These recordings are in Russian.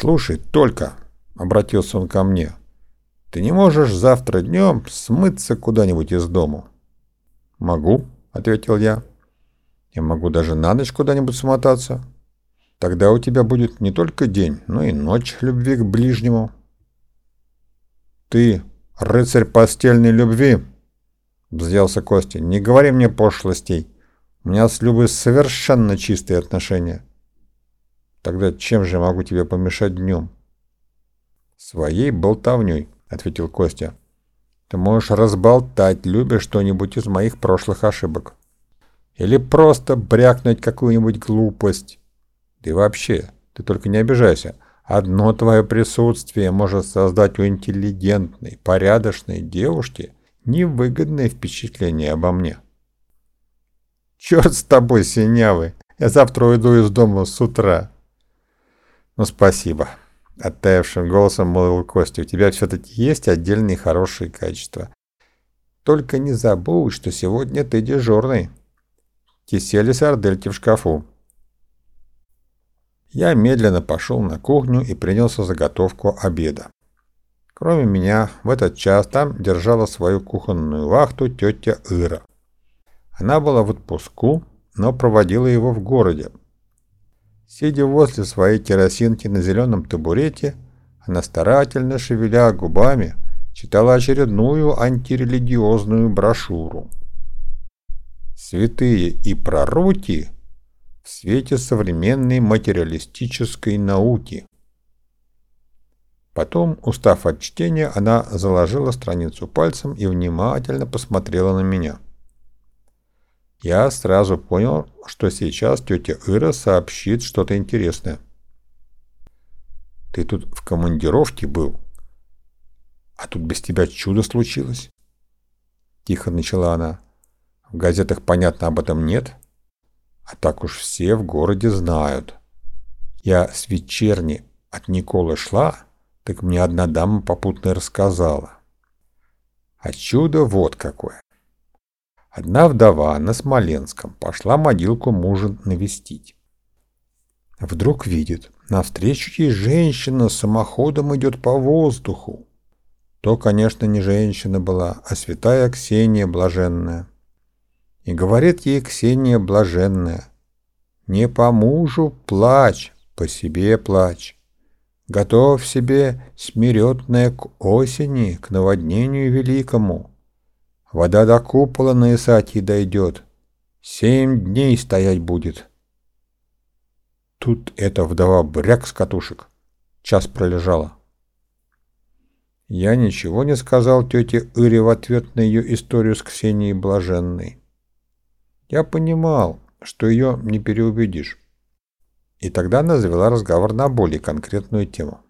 «Слушай, только...» — обратился он ко мне. «Ты не можешь завтра днем смыться куда-нибудь из дому?» «Могу», — ответил я. «Я могу даже на ночь куда-нибудь смотаться. Тогда у тебя будет не только день, но и ночь любви к ближнему». «Ты рыцарь постельной любви?» — взялся Костя. «Не говори мне пошлостей. У меня с Любой совершенно чистые отношения». «Тогда чем же могу тебе помешать днем?» «Своей болтовней», — ответил Костя. «Ты можешь разболтать Любе что-нибудь из моих прошлых ошибок. Или просто брякнуть какую-нибудь глупость. Да и вообще, ты только не обижайся». Одно твое присутствие может создать у интеллигентной, порядочной девушки невыгодное впечатление обо мне. Черт с тобой, синявый, я завтра уйду из дома с утра. Ну, спасибо. Оттаявшим голосом молвил Костя, у тебя все-таки есть отдельные хорошие качества. Только не забудь, что сегодня ты дежурный. Кисель и сардельки в шкафу. Я медленно пошел на кухню и принялся заготовку обеда. Кроме меня, в этот час там держала свою кухонную вахту тетя Ира. Она была в отпуску, но проводила его в городе. Сидя возле своей керосинки на зеленом табурете, она старательно, шевеля губами, читала очередную антирелигиозную брошюру. Святые и пророки в свете современной материалистической науки. Потом, устав от чтения, она заложила страницу пальцем и внимательно посмотрела на меня. Я сразу понял, что сейчас тетя Ира сообщит что-то интересное. «Ты тут в командировке был, а тут без тебя чудо случилось?» Тихо начала она. «В газетах, понятно, об этом нет?» А так уж все в городе знают. Я с вечерни от Николы шла, так мне одна дама попутно рассказала. А чудо вот какое. Одна вдова на Смоленском пошла могилку мужа навестить. Вдруг видит, навстречу ей женщина самоходом идет по воздуху. То, конечно, не женщина была, а святая Ксения Блаженная. И говорит ей Ксения блаженная, «Не по мужу плачь, по себе плачь. Готовь себе смиретное к осени, к наводнению великому. Вода до купола на Исатии дойдет, семь дней стоять будет». Тут эта вдова бряк с катушек. Час пролежала. Я ничего не сказал тете Ире в ответ на ее историю с Ксенией Блаженной. Я понимал, что ее не переубедишь. И тогда она завела разговор на более конкретную тему.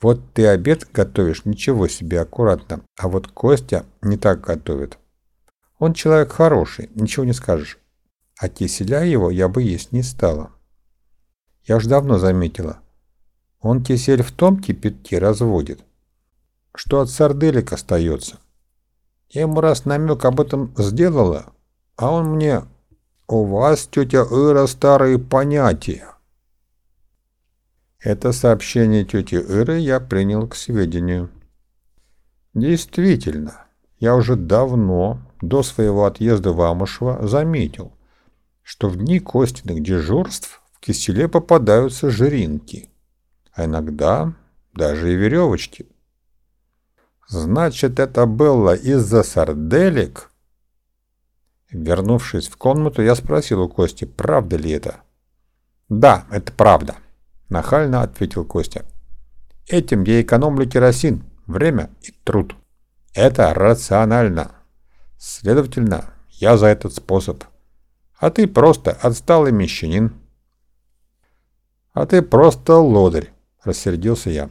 Вот ты обед готовишь, ничего себе, аккуратно, а вот Костя не так готовит. Он человек хороший, ничего не скажешь. А киселя его я бы есть не стала. Я уж давно заметила. Он кисель в том кипятке разводит, что от сарделек остается. Я ему раз намек об этом сделала, а он мне, у вас, тетя Ира, старые понятия. Это сообщение тети Иры я принял к сведению. Действительно, я уже давно, до своего отъезда в Амышево, заметил, что в дни Костиных дежурств в киселе попадаются жиринки, а иногда даже и веревочки. Значит, это было из-за сарделек, Вернувшись в комнату, я спросил у Кости, правда ли это. «Да, это правда», – нахально ответил Костя. «Этим я экономлю керосин, время и труд. Это рационально. Следовательно, я за этот способ. А ты просто отсталый мещанин». «А ты просто лодырь», – рассердился я.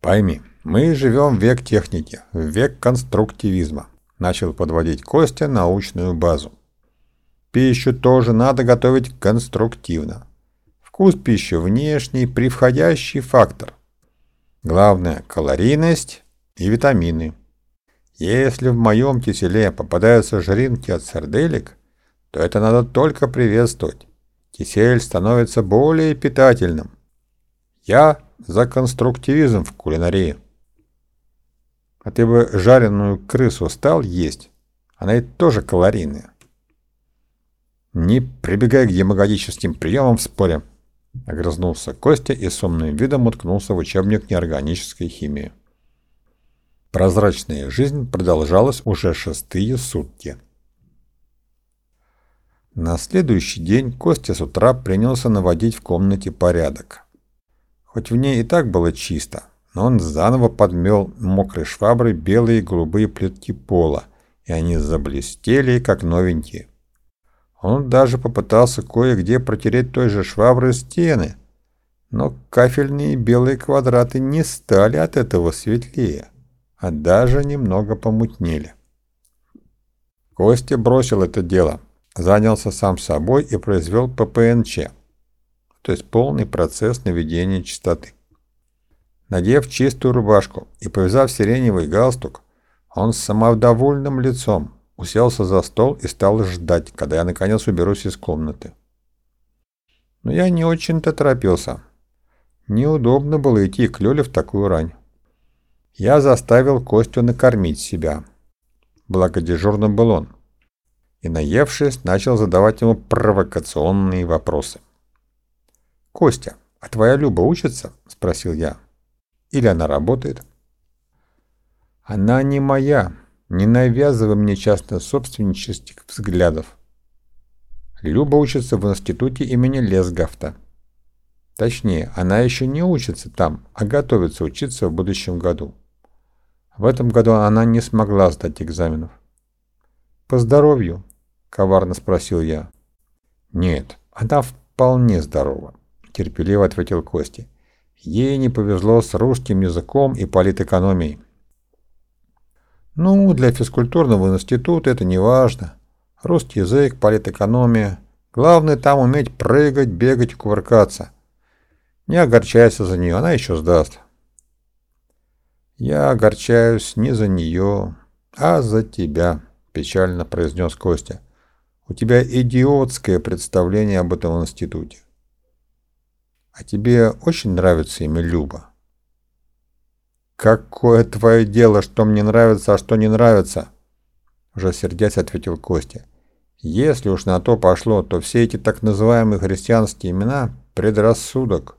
«Пойми, мы живем в век техники, в век конструктивизма. Начал подводить Костя научную базу. Пищу тоже надо готовить конструктивно. Вкус пищи внешний, превходящий фактор. Главное – калорийность и витамины. Если в моем киселе попадаются жиринки от сарделек, то это надо только приветствовать. Кисель становится более питательным. Я за конструктивизм в кулинарии. А ты бы жареную крысу стал есть? Она ведь тоже калорийная. Не прибегай к демагогическим приемам в споре. Огрызнулся Костя и с умным видом уткнулся в учебник неорганической химии. Прозрачная жизнь продолжалась уже шестые сутки. На следующий день Костя с утра принялся наводить в комнате порядок. Хоть в ней и так было чисто, но он заново подмел мокрой шваброй белые и голубые плитки пола, и они заблестели, как новенькие. Он даже попытался кое-где протереть той же шваброй стены, но кафельные белые квадраты не стали от этого светлее, а даже немного помутнели. Костя бросил это дело, занялся сам собой и произвел ППНЧ, то есть полный процесс наведения чистоты. Надев чистую рубашку и повязав сиреневый галстук, он с самодовольным лицом уселся за стол и стал ждать, когда я наконец уберусь из комнаты. Но я не очень-то торопился. Неудобно было идти к Лёле в такую рань. Я заставил Костю накормить себя. Благо дежурным был он и, наевшись, начал задавать ему провокационные вопросы. «Костя, а твоя Люба учится?» – спросил я. «Или она работает?» «Она не моя. Не навязывай мне частно собственнических взглядов. Люба учится в институте имени Лесгафта. Точнее, она еще не учится там, а готовится учиться в будущем году. В этом году она не смогла сдать экзаменов. По здоровью, — коварно спросил я. «Нет, она вполне здорова», — терпеливо ответил Костя. «Ей не повезло с русским языком и политэкономией». «Ну, для физкультурного института это не важно. Русский язык, политэкономия. Главное там уметь прыгать, бегать и кувыркаться. Не огорчайся за нее, она еще сдаст». «Я огорчаюсь не за нее, а за тебя», — печально произнес Костя. У тебя идиотское представление об этом институте. А тебе очень нравится имя Люба? Какое твое дело, что мне нравится, а что не нравится? Уже сердясь ответил Костя. Если уж на то пошло, то все эти так называемые христианские имена – предрассудок.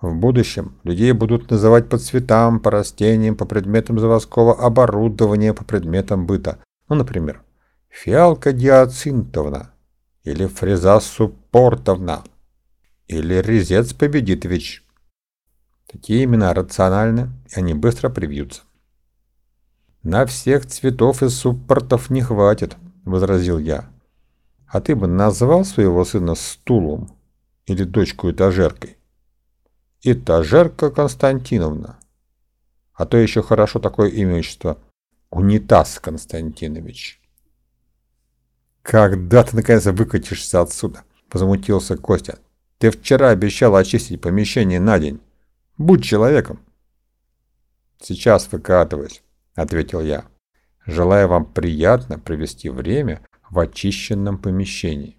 В будущем людей будут называть по цветам, по растениям, по предметам заводского оборудования, по предметам быта. Ну, например, Фиалка Диацинтовна или Фреза Суппортовна или Резец Победитович. Такие имена рациональны, и они быстро привьются. «На всех цветов и суппортов не хватит», — возразил я. «А ты бы назвал своего сына стулом или дочку этажеркой?» «Этажерка Константиновна». А то еще хорошо такое имя отчество. Унитаз Константинович. «Когда ты наконец выкатишься отсюда?» – возмутился Костя. «Ты вчера обещал очистить помещение на день. Будь человеком!» «Сейчас выкатываюсь», – ответил я. «Желаю вам приятно провести время в очищенном помещении».